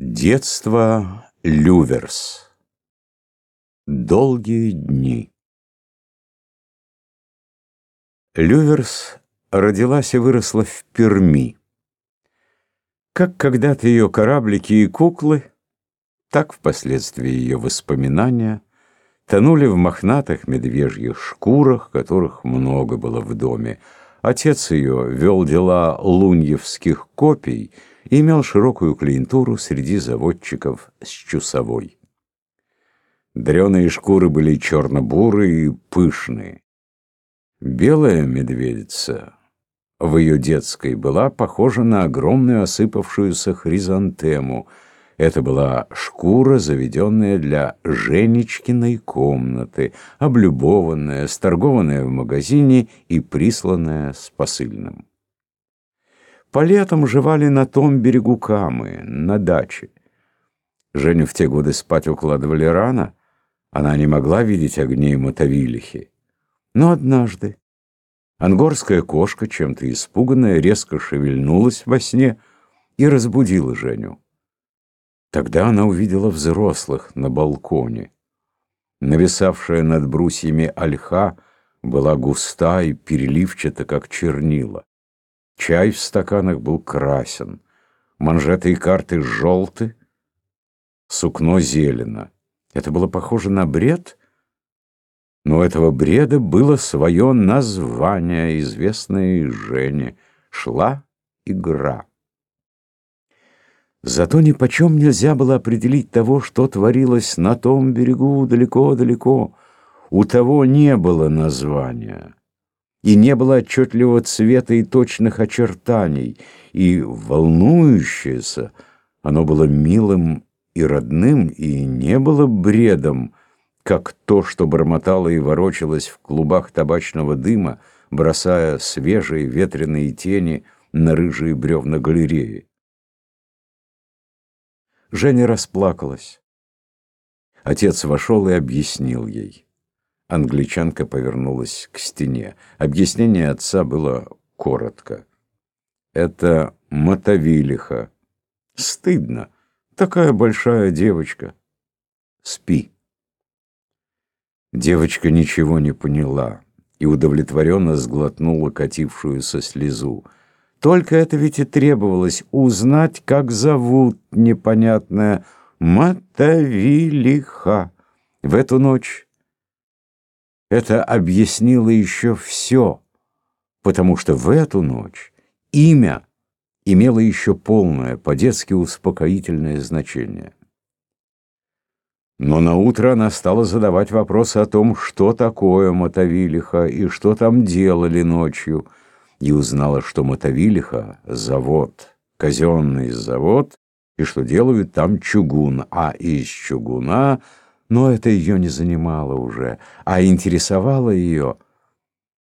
Детство Люверс. Долгие дни. Люверс родилась и выросла в Перми. Как когда-то ее кораблики и куклы, так впоследствии ее воспоминания тонули в мохнатых медвежьих шкурах, которых много было в доме. Отец ее вел дела луньевских копий — и имел широкую клиентуру среди заводчиков с чусовой. Дреные шкуры были черно-бурые и пышные. Белая медведица в ее детской была похожа на огромную осыпавшуюся хризантему. Это была шкура, заведенная для Женечкиной комнаты, облюбованная, сторгованная в магазине и присланная с посыльным. По летам жевали на том берегу Камы, на даче. Женю в те годы спать укладывали рано. Она не могла видеть огней мотовилихи. Но однажды ангорская кошка, чем-то испуганная, резко шевельнулась во сне и разбудила Женю. Тогда она увидела взрослых на балконе. Нависавшая над брусьями ольха была густа и переливчата, как чернила. Чай в стаканах был красен, манжеты и карты желты, сукно зелено. Это было похоже на бред, но у этого бреда было свое название, известное Жене. Шла игра. Зато ни почем нельзя было определить того, что творилось на том берегу далеко-далеко. У того не было названия и не было отчетливого цвета и точных очертаний, и волнующееся оно было милым и родным, и не было бредом, как то, что бормотало и ворочалось в клубах табачного дыма, бросая свежие ветреные тени на рыжие бревна галереи. Женя расплакалась. Отец вошел и объяснил ей. Англичанка повернулась к стене. Объяснение отца было коротко. «Это мотовилиха. Стыдно. Такая большая девочка. Спи». Девочка ничего не поняла и удовлетворенно сглотнула катившуюся слезу. Только это ведь и требовалось узнать, как зовут непонятная Мотовилиха. В эту ночь это объяснило еще все, потому что в эту ночь имя имело еще полное, по-детски успокоительное значение. Но на утро она стала задавать вопросы о том, что такое Мотовилиха и что там делали ночью, и узнала, что Мотовилиха — завод, казенный завод, и что делают там чугун, а из чугуна — но это ее не занимало уже, а интересовало ее,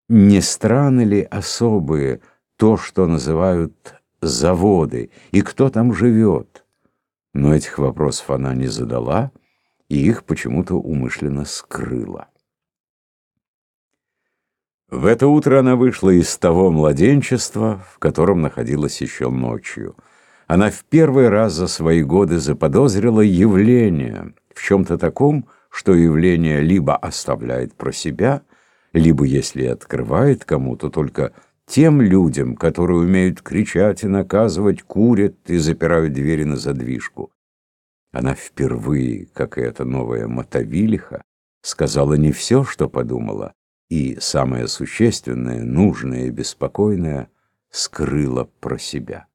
не страны ли особые, то, что называют заводы, и кто там живет. Но этих вопросов она не задала, и их почему-то умышленно скрыла. В это утро она вышла из того младенчества, в котором находилась еще ночью. Она в первый раз за свои годы заподозрила явление — в чем-то таком, что явление либо оставляет про себя, либо, если открывает кому-то, только тем людям, которые умеют кричать и наказывать, курят и запирают двери на задвижку. Она впервые, как и эта новая мотовилиха, сказала не все, что подумала, и самое существенное, нужное и беспокойное скрыла про себя.